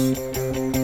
Música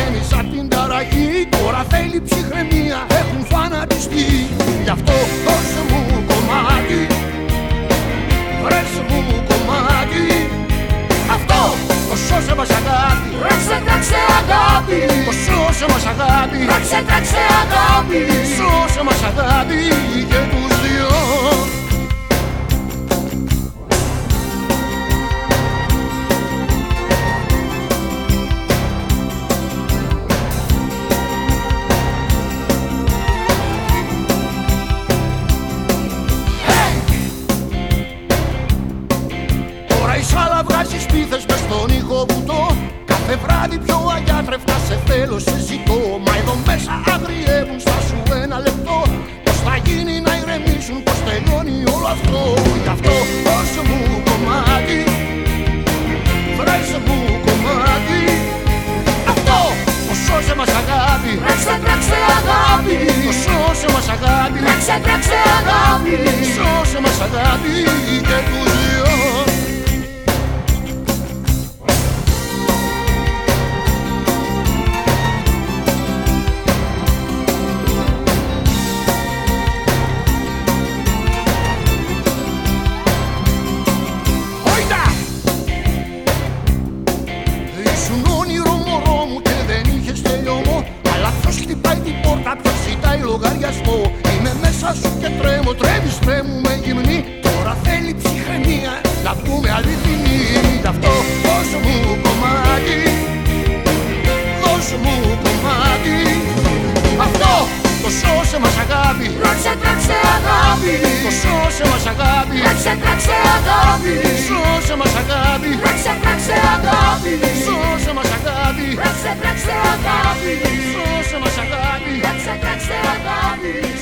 λίγο τρέμει σαν την ταραχή Τώρα θέλει ψυχραιμία, έχουν φανατιστεί. Γι' αυτό δώσε μου κομμάτι. Βρέσε μου κομμάτι. Αυτό το σώσε μας αγάπη. Τράξε, τράξε αγάπη. Το σώσε μας αγάπη. Τράξε, τράξε αγάπη. Σώσε μας αγάπη στον ήχο βουτό Κάθε βράδυ πιο αγιάτρευτα σε θέλω σε ζητώ. Μα εδώ μέσα αγριεύουν στα σου ένα λεπτό. Πώς θα γίνει να ηρεμήσουν, πώς τελειώνει όλο αυτό. Γι' αυτό δώσε μου κομμάτι Βρέσε μου κομμάτι. Αυτό το σώσε μας αγάπη. Τράξε, τράξε αγάπη. Το σώσε μας αγάπη. Τράξε, τράξε αγάπη. Σώσε μας αγάπη και τους δυο τρέμουμε γυμνή. Τώρα θέλει ψυχραιμία, να πούμε αληθινή. Γι' αυτό δώσε μου κομμάτι. Δώσε μου κομμάτι. Αυτό το σώσε μας αγάπη. Τράξε, τράξε αγάπη. Το σώσε μας αγάπη. Τράξε, τράξε αγάπη. Σώσε μας αγάπη. Τράξε, τράξε αγάπη. Σώσε μας αγάπη. Τράξε, τράξε αγάπη. Σώσε μας αγάπη. Τράξε, τράξε αγάπη Σώσε μας αγάπη